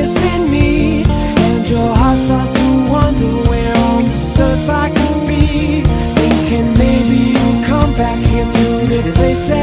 Missing me, and your heart starts to wonder where on this earth I could be, thinking maybe you'll come back here to the place that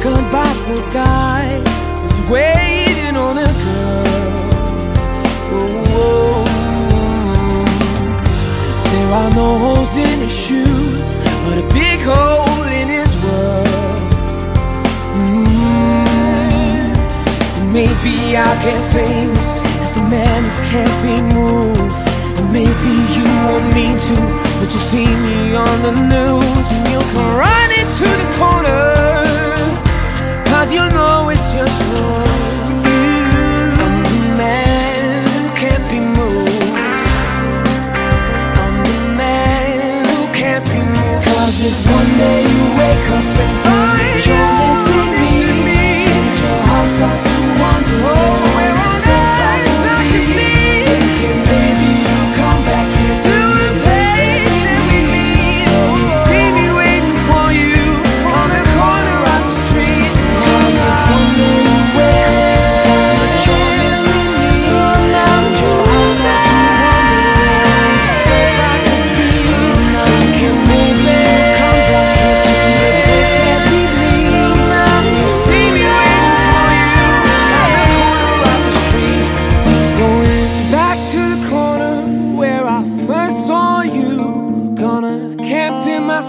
About the guy who's waiting on a girl. Oh, there are no holes in his shoes, but a big hole in his world. Mm. Maybe I'll get famous as the man who can't be moved. And maybe you won't mean to, but you'll see me on the news if one day you wake up